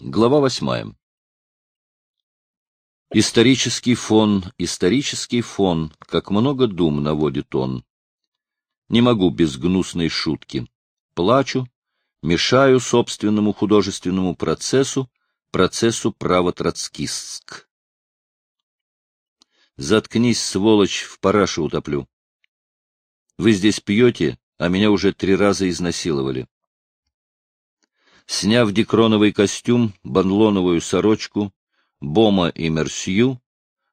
Глава восьмая. Исторический фон, исторический фон, как много дум наводит он. Не могу без гнусной шутки. Плачу, мешаю собственному художественному процессу, процессу право-троцкистск. Заткнись, сволочь, в параше утоплю. Вы здесь пьете, а меня уже три раза изнасиловали. Сняв дикроновый костюм, банлоновую сорочку, бома и мерсью,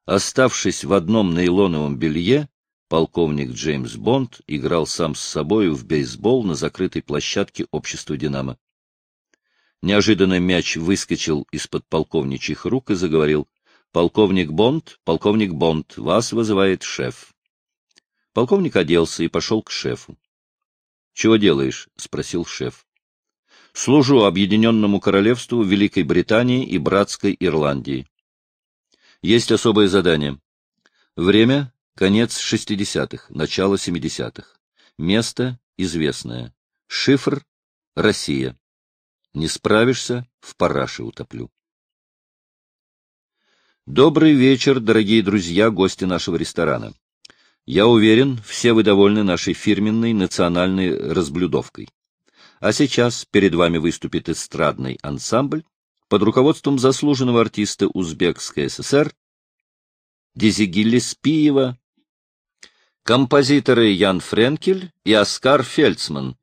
оставшись в одном нейлоновом белье, полковник Джеймс Бонд играл сам с собою в бейсбол на закрытой площадке общества «Динамо». Неожиданно мяч выскочил из-под полковничьих рук и заговорил. «Полковник Бонд, полковник Бонд, вас вызывает шеф». Полковник оделся и пошел к шефу. — Чего делаешь? — спросил шеф служу Объединенному Королевству Великой Британии и Братской Ирландии. Есть особое задание. Время — конец 60-х, начало 70-х. Место — известное. Шифр — Россия. Не справишься — в параше утоплю. Добрый вечер, дорогие друзья, гости нашего ресторана. Я уверен, все вы довольны нашей фирменной национальной разблюдовкой. А сейчас перед вами выступит эстрадный ансамбль под руководством заслуженного артиста Узбекской ССР Дизигилли Спиева, композиторы Ян Френкель и Оскар Фельдсман,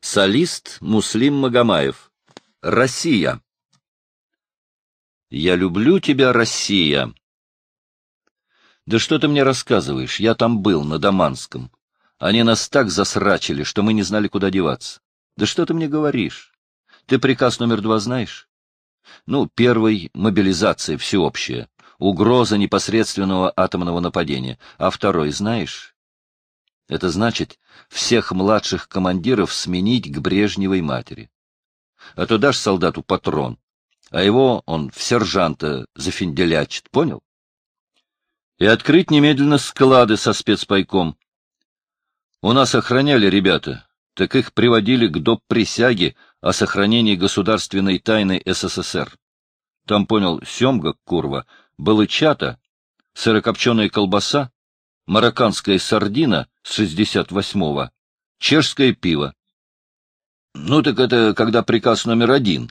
солист Муслим Магомаев. Россия. Я люблю тебя, Россия. Да что ты мне рассказываешь? Я там был, на Даманском. Они нас так засрачили, что мы не знали, куда деваться. Да что ты мне говоришь? Ты приказ номер два знаешь? Ну, первый — мобилизация всеобщая, угроза непосредственного атомного нападения. А второй знаешь? Это значит всех младших командиров сменить к Брежневой матери. А то дашь солдату патрон, а его он в сержанта зафинделячит, понял? И открыть немедленно склады со спецпайком. У нас охраняли ребята, так их приводили к доп. присяге о сохранении государственной тайны СССР. Там, понял, семга, курва, балычата, сырокопченая колбаса, марокканская сардина с 68-го, чешское пиво. Ну так это когда приказ номер один.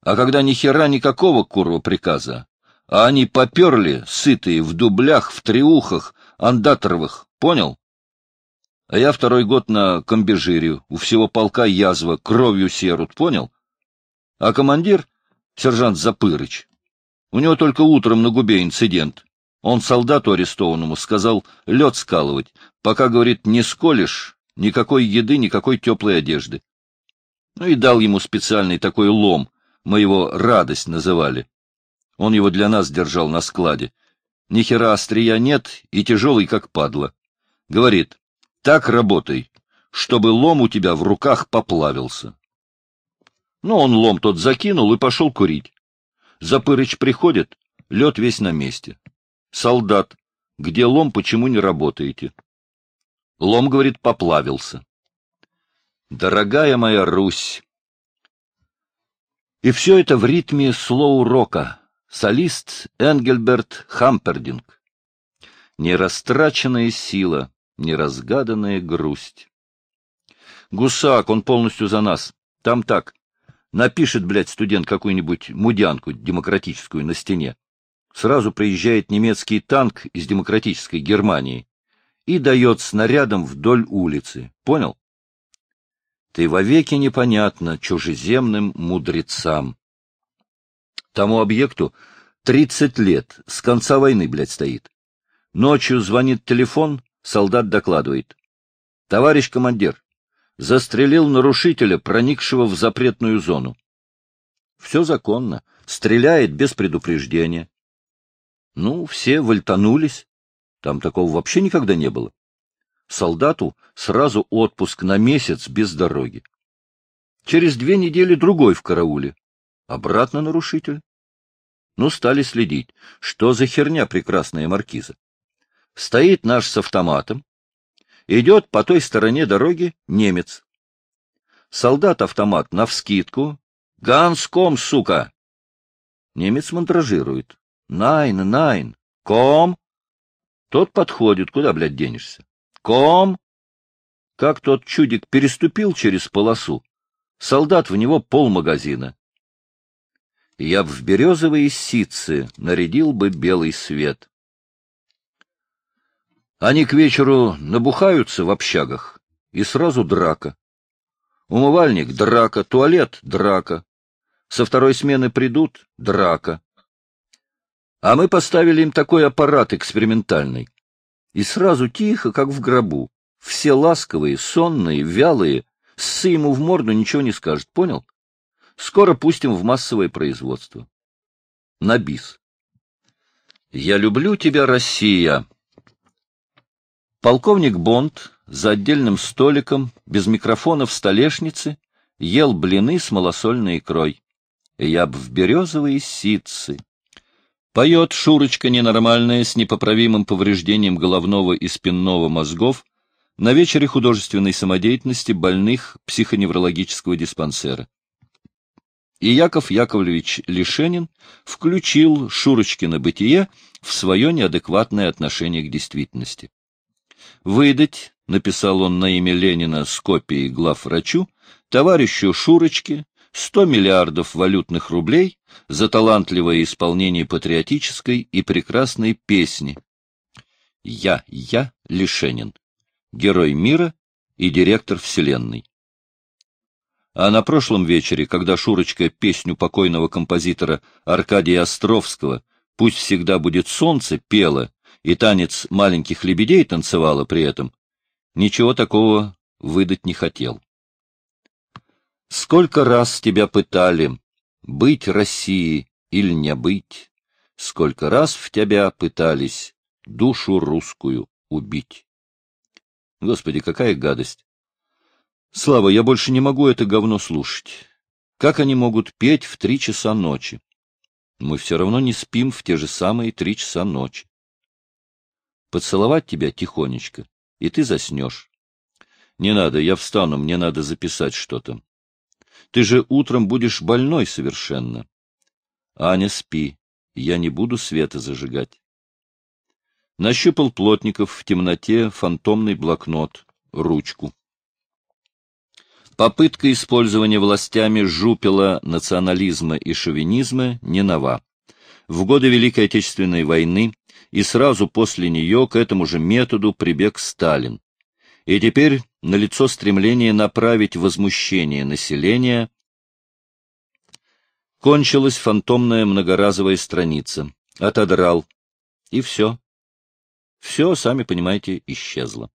А когда ни хера никакого курва приказа, а они поперли, сытые, в дублях, в триухах, андаторовых, понял? А я второй год на комбежире, у всего полка язва, кровью серут, понял? А командир — сержант Запырыч. У него только утром на губе инцидент. Он солдату арестованному сказал лед скалывать, пока, говорит, не сколешь, никакой еды, никакой теплой одежды. Ну и дал ему специальный такой лом, мы его «радость» называли. Он его для нас держал на складе. Ни хера острия нет и тяжелый, как падла. Говорит, так работай, чтобы лом у тебя в руках поплавился. Ну, он лом тот закинул и пошел курить. Запырыч приходит, лед весь на месте. Солдат, где лом, почему не работаете? Лом, говорит, поплавился. Дорогая моя Русь! И все это в ритме слоу-рока. Солист Энгельберт Хампердинг. Нерастраченная сила — неразгаданная грусть. Гусак, он полностью за нас. Там так. Напишет, блядь, студент какую-нибудь мудянку демократическую на стене. Сразу приезжает немецкий танк из демократической Германии и дает снарядом вдоль улицы. Понял? Ты вовеки непонятно чужеземным мудрецам. Тому объекту тридцать лет, с конца войны, блядь, стоит. Ночью звонит телефон, Солдат докладывает. Товарищ командир, застрелил нарушителя, проникшего в запретную зону. Все законно. Стреляет без предупреждения. Ну, все вольтанулись. Там такого вообще никогда не было. Солдату сразу отпуск на месяц без дороги. Через две недели другой в карауле. Обратно нарушитель. Ну, стали следить. Что за херня прекрасная маркиза? Стоит наш с автоматом. Идет по той стороне дороги немец. Солдат-автомат навскидку. «Ганском, сука! Немец мандражирует. Найн, найн. Ком. Тот подходит. Куда, блядь, денешься? Ком. Как тот чудик переступил через полосу. Солдат в него полмагазина. Я б в березовые ситцы нарядил бы белый свет. Они к вечеру набухаются в общагах, и сразу драка. Умывальник — драка, туалет — драка. Со второй смены придут — драка. А мы поставили им такой аппарат экспериментальный. И сразу тихо, как в гробу. Все ласковые, сонные, вялые. Ссы ему в морду ничего не скажет, понял? Скоро пустим в массовое производство. На бис. Я люблю тебя, Россия. Полковник Бонд за отдельным столиком, без микрофона в столешнице, ел блины с малосольной икрой. Я б в березовые ситцы. Поет Шурочка ненормальная с непоправимым повреждением головного и спинного мозгов на вечере художественной самодеятельности больных психоневрологического диспансера. И Яков Яковлевич Лишенин включил Шурочкино бытие в свое неадекватное отношение к действительности. Выдать, — написал он на имя Ленина с копией главврачу, — товарищу Шурочке сто миллиардов валютных рублей за талантливое исполнение патриотической и прекрасной песни. Я, я, Лишенин, герой мира и директор Вселенной. А на прошлом вечере, когда Шурочка песню покойного композитора Аркадия Островского «Пусть всегда будет солнце» пела и танец маленьких лебедей танцевала при этом, ничего такого выдать не хотел. Сколько раз тебя пытали, быть Россией или не быть, сколько раз в тебя пытались душу русскую убить. Господи, какая гадость! Слава, я больше не могу это говно слушать. Как они могут петь в три часа ночи? Мы все равно не спим в те же самые три часа ночи. Поцеловать тебя тихонечко, и ты заснешь. Не надо, я встану, мне надо записать что-то. Ты же утром будешь больной совершенно. Аня, спи, я не буду света зажигать. Нащупал Плотников в темноте фантомный блокнот, ручку. Попытка использования властями жупела национализма и шовинизма не нова. В годы Великой Отечественной войны и сразу после нее к этому же методу прибег Сталин. И теперь налицо стремление направить возмущение населения. Кончилась фантомная многоразовая страница. Отодрал. И все. Все, сами понимаете, исчезло.